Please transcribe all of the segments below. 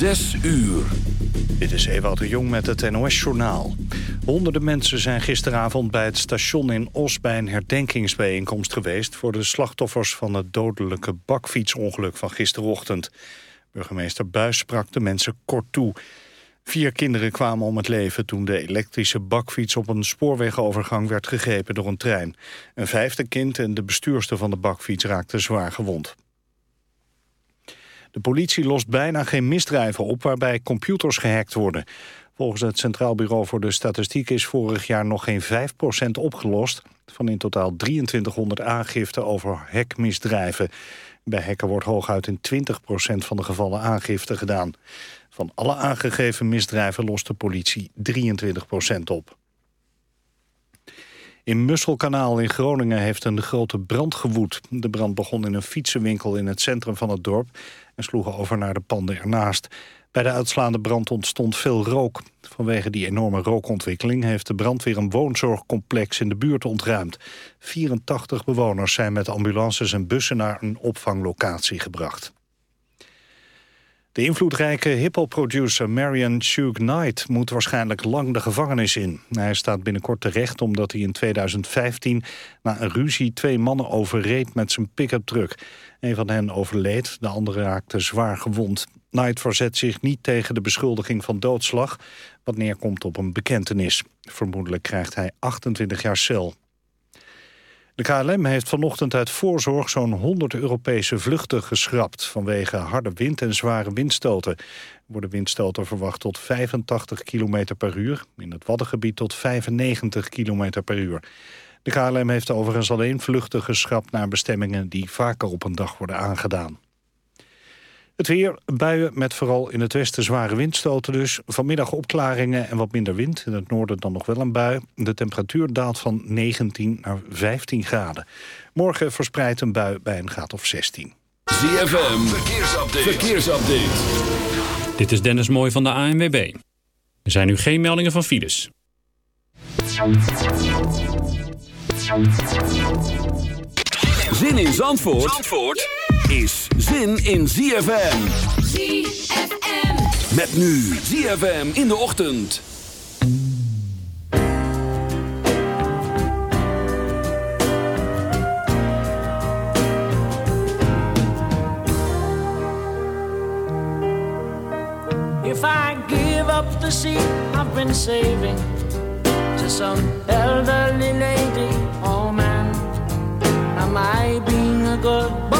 Zes uur. Dit is Ewout de Jong met het NOS-journaal. Honderden mensen zijn gisteravond bij het station in Os... bij een herdenkingsbijeenkomst geweest... voor de slachtoffers van het dodelijke bakfietsongeluk van gisterochtend. Burgemeester Buis sprak de mensen kort toe. Vier kinderen kwamen om het leven toen de elektrische bakfiets... op een spoorwegovergang werd gegrepen door een trein. Een vijfde kind en de bestuurster van de bakfiets raakten zwaar gewond. De politie lost bijna geen misdrijven op waarbij computers gehackt worden. Volgens het Centraal Bureau voor de Statistiek is vorig jaar nog geen 5% opgelost... van in totaal 2300 aangiften over hackmisdrijven. Bij hacken wordt hooguit in 20% van de gevallen aangifte gedaan. Van alle aangegeven misdrijven lost de politie 23% op. In Musselkanaal in Groningen heeft een grote brand gewoed. De brand begon in een fietsenwinkel in het centrum van het dorp... en sloeg over naar de panden ernaast. Bij de uitslaande brand ontstond veel rook. Vanwege die enorme rookontwikkeling heeft de brandweer een woonzorgcomplex in de buurt ontruimd. 84 bewoners zijn met ambulances en bussen naar een opvanglocatie gebracht. De invloedrijke hippo-producer Marion Shug Knight moet waarschijnlijk lang de gevangenis in. Hij staat binnenkort terecht omdat hij in 2015 na een ruzie twee mannen overreed met zijn pick-up truck. Een van hen overleed, de andere raakte zwaar gewond. Knight verzet zich niet tegen de beschuldiging van doodslag, wat neerkomt op een bekentenis. Vermoedelijk krijgt hij 28 jaar cel. De KLM heeft vanochtend uit voorzorg zo'n 100 Europese vluchten geschrapt... vanwege harde wind en zware windstoten. Er worden windstoten verwacht tot 85 km per uur. In het Waddengebied tot 95 km per uur. De KLM heeft overigens alleen vluchten geschrapt naar bestemmingen... die vaker op een dag worden aangedaan. Het weer, buien met vooral in het westen zware windstoten dus. Vanmiddag opklaringen en wat minder wind. In het noorden dan nog wel een bui. De temperatuur daalt van 19 naar 15 graden. Morgen verspreidt een bui bij een graad of 16. ZFM, verkeersupdate. verkeersupdate. Dit is Dennis Mooij van de ANWB. Er zijn nu geen meldingen van files. Zin in Zandvoort? Zandvoort? Is zin in ZFM. ZFM. Met nu ZFM in de ochtend. If I give up the seat I've been saving to some elderly lady, oh man, am I being a good boy?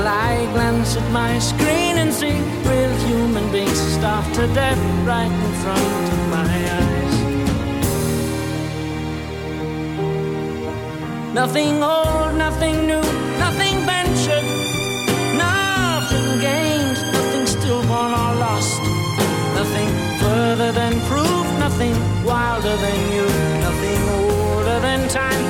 will I glance at my screen and see real human beings starved to death right in front of my eyes. Nothing old, nothing new, nothing ventured, nothing gained, nothing stillborn or lost, nothing further than proof, nothing wilder than you, nothing older than time,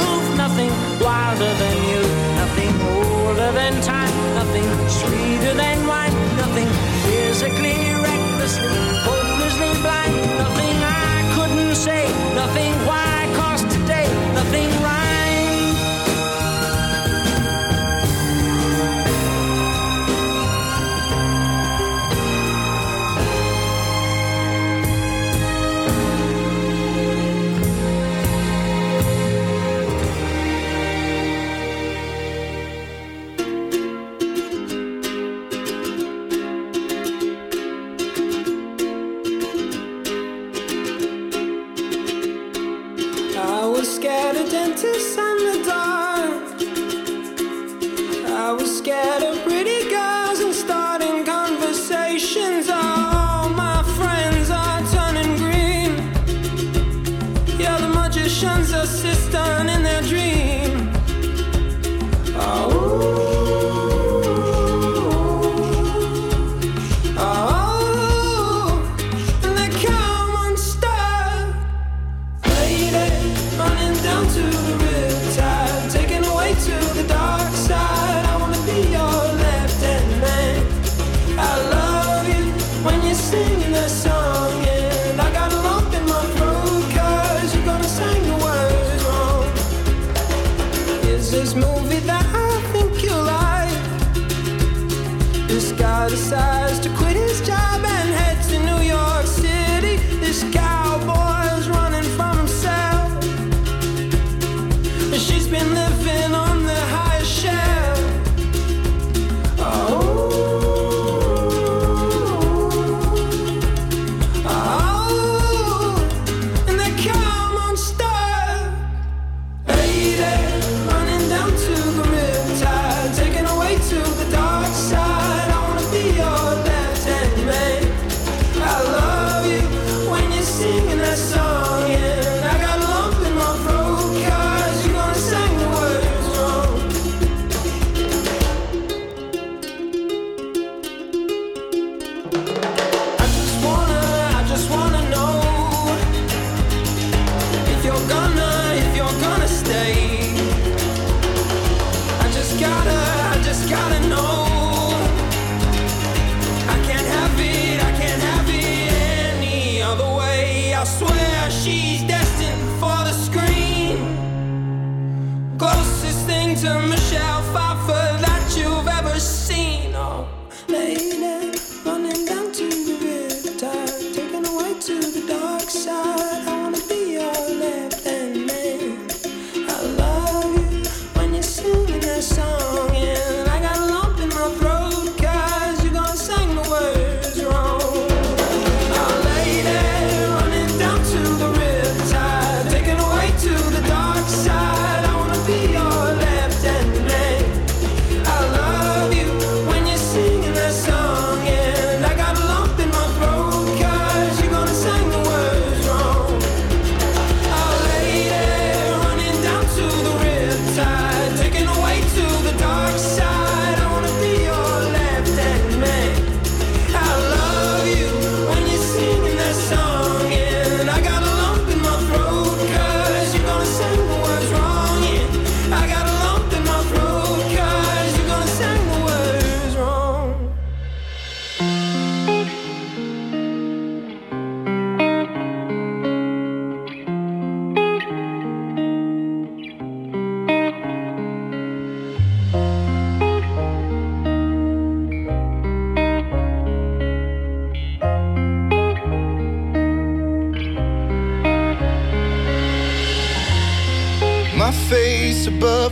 nothing.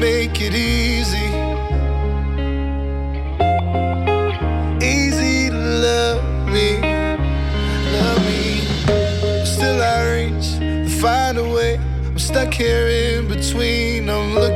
Make it easy. Easy to love me, love me. Still I reach to find a way. I'm stuck here in between. I'm looking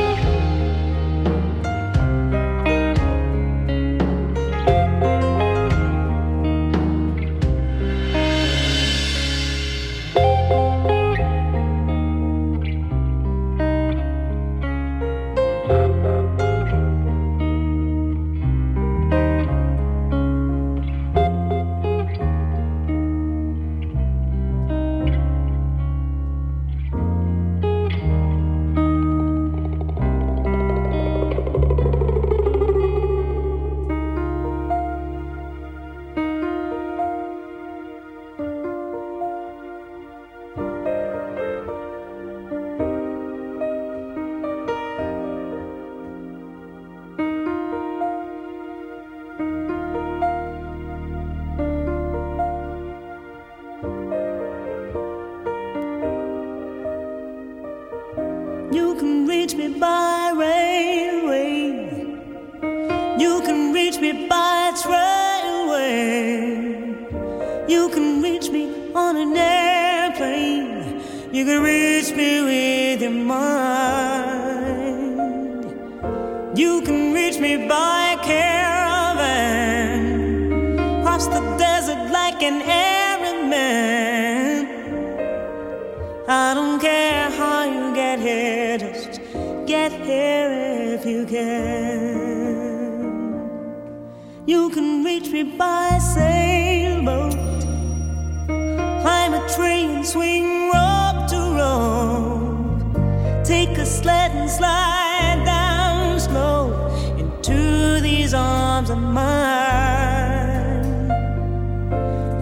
and slide down slow into these arms of mine.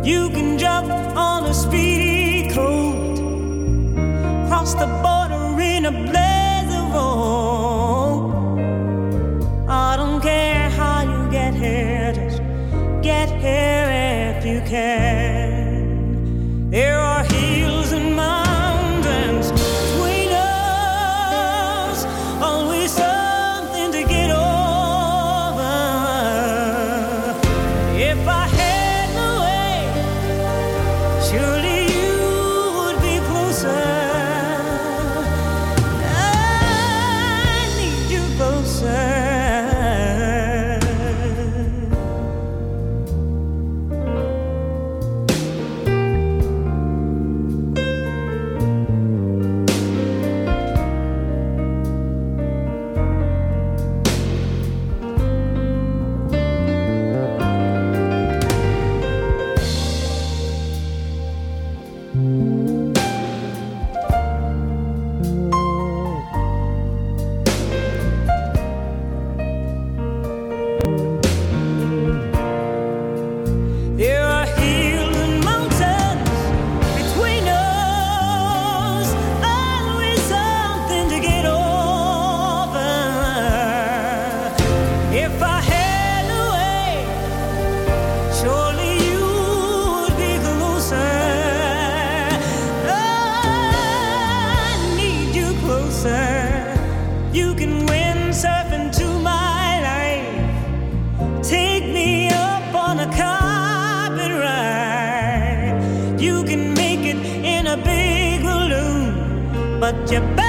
You can jump on a speedy coat, cross the border in a but you better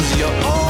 Cause you're all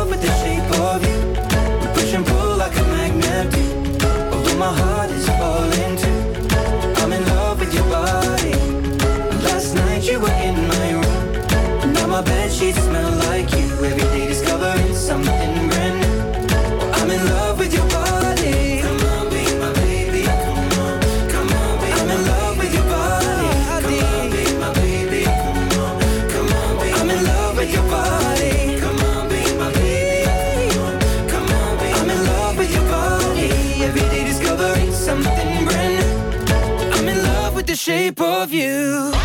of you.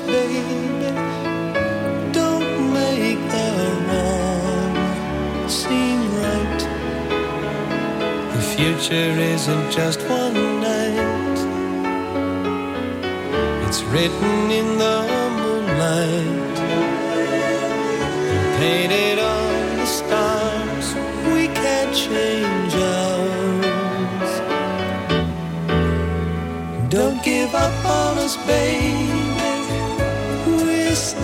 baby, don't make the wrong seem right. The future isn't just one night, it's written in the moonlight painted on the stars. We can't change ours. Don't give up on us, baby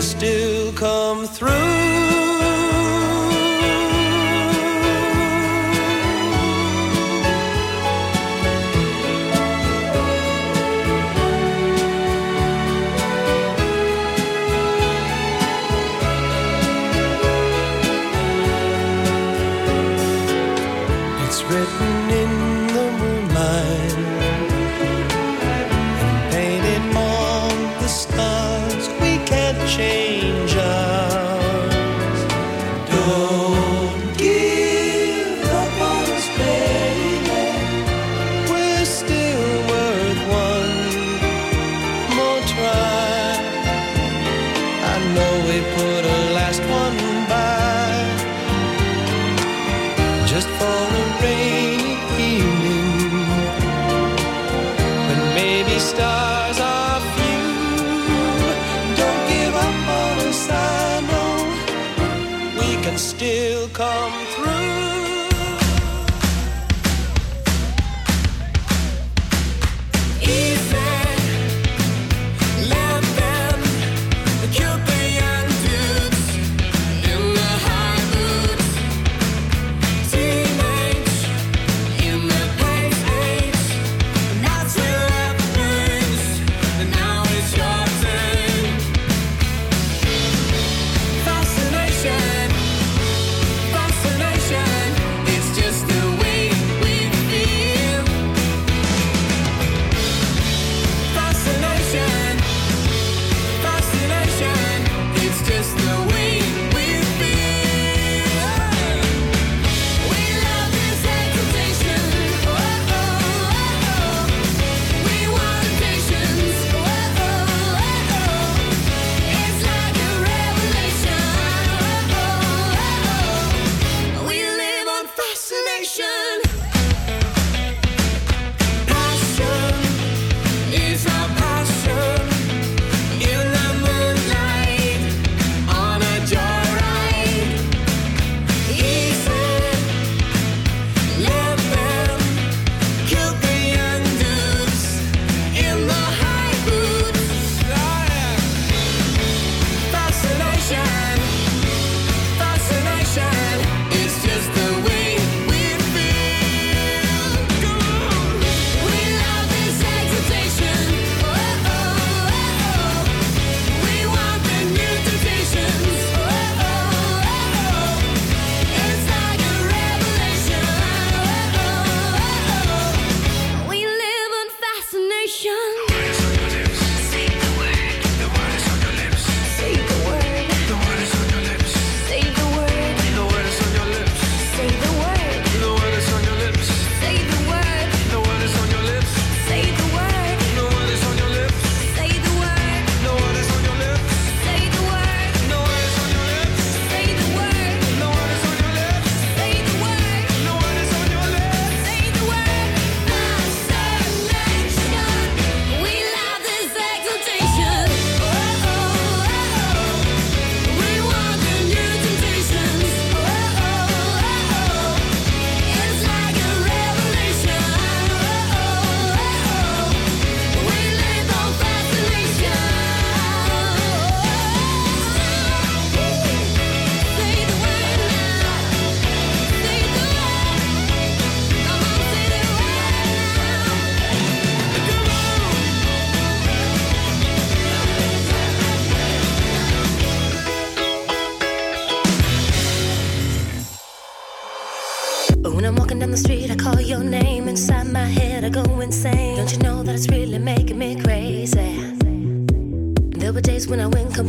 still come through.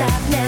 I've never